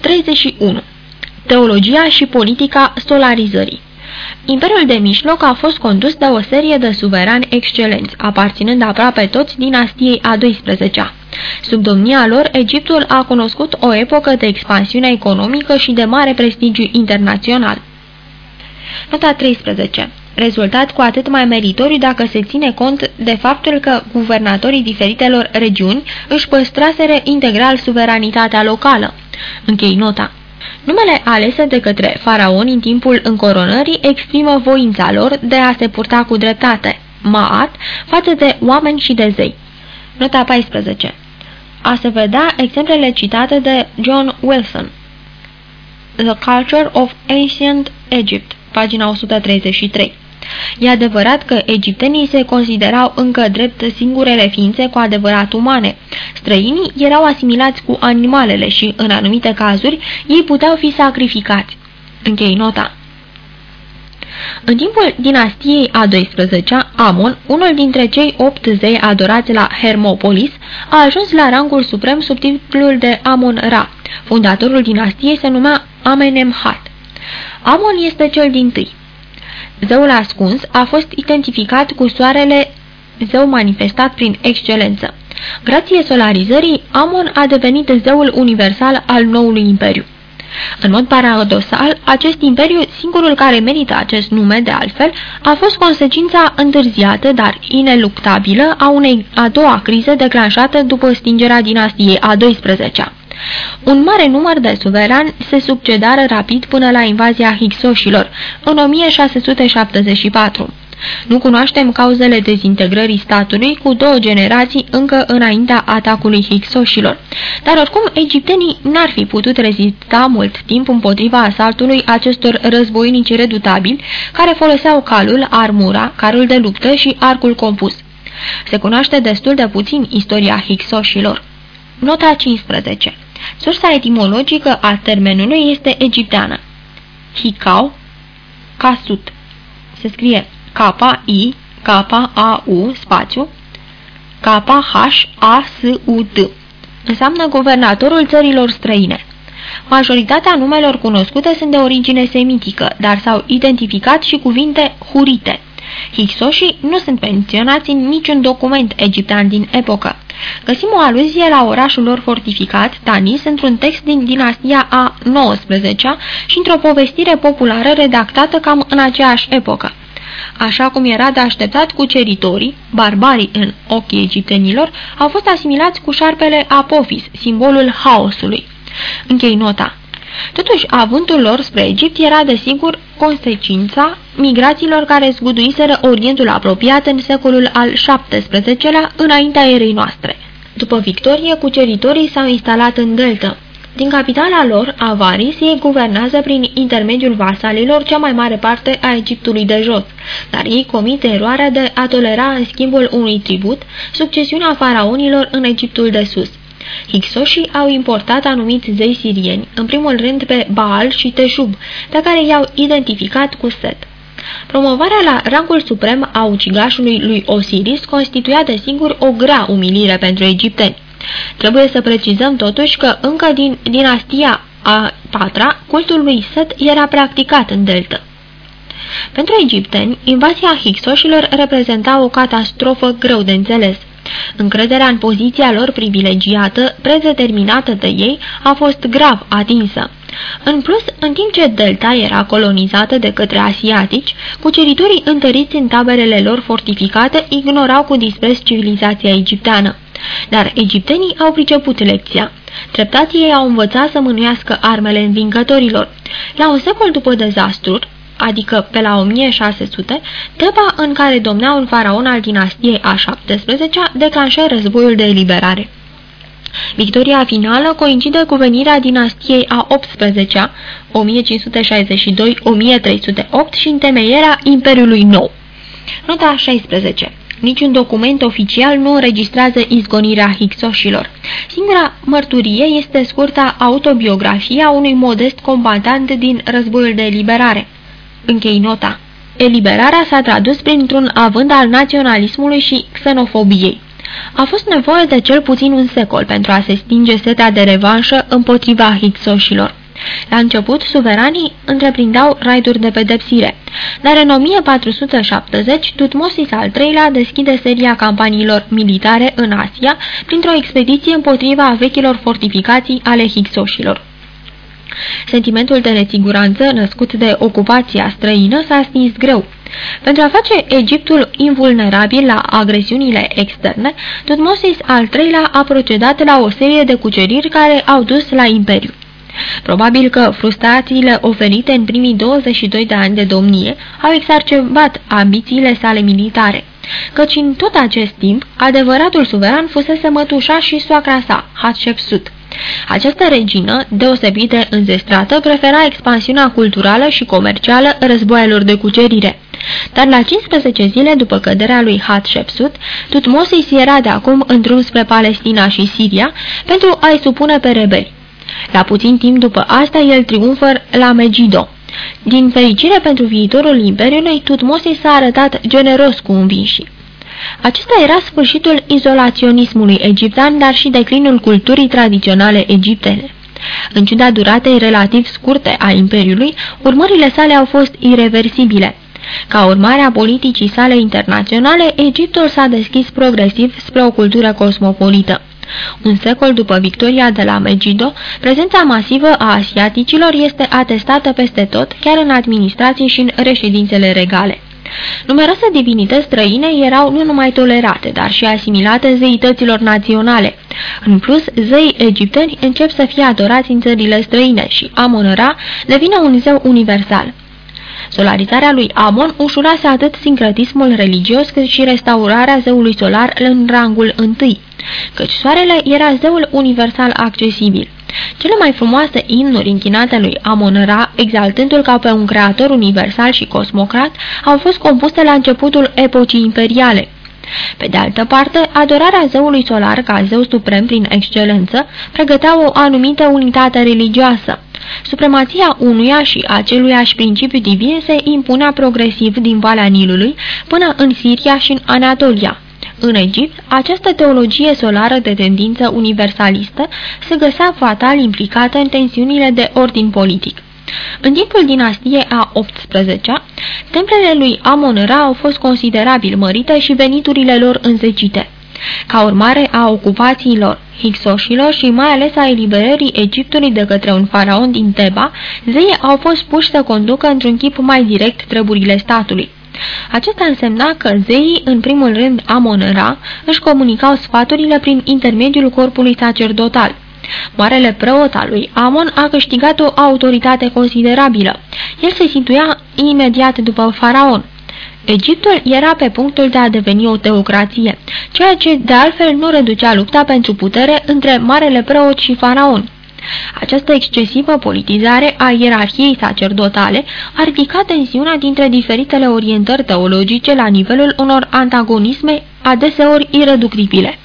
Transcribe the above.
31. Teologia și politica solarizării Imperiul de Mijloc a fost condus de o serie de suverani excelenți, aparținând aproape toți dinastiei a XII-a. Sub domnia lor, Egiptul a cunoscut o epocă de expansiune economică și de mare prestigiu internațional. Nota 13 rezultat cu atât mai meritoriu dacă se ține cont de faptul că guvernatorii diferitelor regiuni își păstraseră integral suveranitatea locală. Închei nota. Numele alese de către faraoni în timpul încoronării exprimă voința lor de a se purta cu dreptate, Maat, față de oameni și de zei. Nota 14 A se vedea exemplele citate de John Wilson The Culture of Ancient Egypt, pagina 133 E adevărat că egiptenii se considerau încă drept singurele ființe cu adevărat umane. Străinii erau asimilați cu animalele și, în anumite cazuri, ei puteau fi sacrificați. Închei nota. În timpul dinastiei a XII-a, Amon, unul dintre cei opt zei adorați la Hermopolis, a ajuns la rangul suprem sub titlul de Amon-Ra. Fundatorul dinastiei se numea Amenemhat. Amon este cel din tâi. Zeul ascuns a fost identificat cu soarele zeu manifestat prin excelență. Grație solarizării, Amon a devenit zeul universal al noului imperiu. În mod paradoxal, acest imperiu, singurul care merită acest nume de altfel, a fost consecința întârziată, dar ineluctabilă, a unei a doua crize declanșată după stingerea dinastiei a 12-a. Un mare număr de suverani se succedară rapid până la invazia Hicsoșilor, în 1674. Nu cunoaștem cauzele dezintegrării statului cu două generații încă înaintea atacului Hicsoșilor, dar oricum egiptenii n-ar fi putut rezista mult timp împotriva asaltului acestor războinici redutabili care foloseau calul, armura, carul de luptă și arcul compus. Se cunoaște destul de puțin istoria Hicsoșilor. Nota 15 Sursa etimologică a termenului este egipteană. Hikau, Kasut. Se scrie K-I, K-A-U, spațiu, K-H-A-S-U-T. Înseamnă guvernatorul țărilor străine. Majoritatea numelor cunoscute sunt de origine semitică, dar s-au identificat și cuvinte hurite. Hicsoșii nu sunt menționați în niciun document egiptean din epocă. Găsim o aluzie la orașul lor fortificat, Tanis, într-un text din dinastia a XIX-a și într-o povestire populară redactată cam în aceeași epocă. Așa cum era de așteptat, cuceritorii, barbarii în ochii egiptenilor, au fost asimilați cu șarpele Apophis, simbolul haosului. Închei nota. Totuși, avântul lor spre Egipt era, desigur, consecința migrațiilor care zguduiseră Orientul apropiat în secolul al XVII-lea, înaintea erei noastre. După victorie, cuceritorii s-au instalat în delta. Din capitala lor, Avaris, ei guvernează prin intermediul vasalilor cea mai mare parte a Egiptului de jos, dar ei comit eroarea de a tolera în schimbul unui tribut succesiunea faraonilor în Egiptul de sus. Hicsoșii au importat anumiți zei sirieni, în primul rând pe Baal și Tejub, pe care i-au identificat cu Set. Promovarea la rangul suprem a ucigașului lui Osiris constituia de singur o grea umilire pentru egipteni. Trebuie să precizăm totuși că încă din dinastia a patra, cultul lui Set era practicat în delta. Pentru egipteni, invazia Hicsoșilor reprezenta o catastrofă greu de înțeles. Încrederea în poziția lor privilegiată, predeterminată de ei, a fost grav atinsă. În plus, în timp ce delta era colonizată de către asiatici, cuceritorii întăriți în taberele lor fortificate ignorau cu dispreț civilizația egipteană. Dar egiptenii au priceput lecția. Treptații ei au învățat să mânuiască armele învingătorilor. La un secol după dezastrul, adică pe la 1600, Teba, în care domnea un faraon al dinastiei a 17-a, declanșă războiul de eliberare. Victoria finală coincide cu venirea dinastiei a 18-a, 1562-1308 și întemeierea Imperiului Nou. Nota 16 Niciun document oficial nu înregistrează izgonirea hixoșilor. Singura mărturie este scurta autobiografie a unui modest combatant din războiul de eliberare. Închei nota. Eliberarea s-a tradus printr-un avânt al naționalismului și xenofobiei. A fost nevoie de cel puțin un secol pentru a se stinge setea de revanșă împotriva hicsoșilor. La început, suveranii întreprindeau raiduri de pedepsire, dar în 1470 Tutmosis al III-lea deschide seria campaniilor militare în Asia printr-o expediție împotriva vechilor fortificații ale hicsoșilor. Sentimentul de nesiguranță născut de ocupația străină s-a stins greu. Pentru a face Egiptul invulnerabil la agresiunile externe, Tutmosis al III-lea a procedat la o serie de cuceriri care au dus la imperiu. Probabil că frustrațiile oferite în primii 22 de ani de domnie au exacerbat ambițiile sale militare, căci în tot acest timp, adevăratul suveran fusese mătușa și soacra sa, Hatshepsut. Această regină, deosebit de înzestrată, prefera expansiunea culturală și comercială războaielor de cucerire. Dar la 15 zile după căderea lui Hatshepsut, Tutmosis era de acum în drum spre Palestina și Siria pentru a-i supune pe rebeli. La puțin timp după asta, el triumfă la Megiddo. Din fericire pentru viitorul Imperiului, Tutmosis s-a arătat generos cu învinșii. Acesta era sfârșitul izolaționismului egiptean, dar și declinul culturii tradiționale egiptene. În ciuda duratei relativ scurte a Imperiului, urmările sale au fost irreversibile. Ca urmare a politicii sale internaționale, Egiptul s-a deschis progresiv spre o cultură cosmopolită. Un secol după victoria de la Megiddo, prezența masivă a asiaticilor este atestată peste tot, chiar în administrații și în reședințele regale. Numeroase divinități străine erau nu numai tolerate, dar și asimilate zeităților naționale. În plus, zei egipteni încep să fie adorați în țările străine și Amon-Ra devine un zeu universal. Solarizarea lui Amon ușurase atât sincretismul religios cât și restaurarea zeului solar în rangul întâi, căci soarele era zeul universal accesibil. Cele mai frumoase imnuri închinate lui Amon-Ra, exaltându-l ca pe un creator universal și cosmocrat, au fost compuse la începutul epocii imperiale. Pe de altă parte, adorarea zeului solar ca zeu suprem prin excelență pregătea o anumită unitate religioasă. Supremația unuia și aceluiași principiu divin se impunea progresiv din Valea Nilului până în Siria și în Anatolia. În Egipt, această teologie solară de tendință universalistă se găsea fatal implicată în tensiunile de ordin politic. În timpul dinastiei a XVIII-a, templele lui Amon-Ra au fost considerabil mărite și veniturile lor înzecite. Ca urmare a ocupațiilor hixoșilor și mai ales a eliberării Egiptului de către un faraon din Teba, zeii au fost puși să conducă într-un chip mai direct treburile statului. Acesta însemna că zeii, în primul rând Amon-Ra, își comunicau sfaturile prin intermediul corpului sacerdotal. Marele preot al lui Amon a câștigat o autoritate considerabilă. El se situia imediat după faraon. Egiptul era pe punctul de a deveni o teocrație, ceea ce de altfel nu reducea lupta pentru putere între marele preot și faraon. Această excesivă politizare a ierarhiei sacerdotale a ridicat tensiunea dintre diferitele orientări teologice la nivelul unor antagonisme adeseori ireductibile.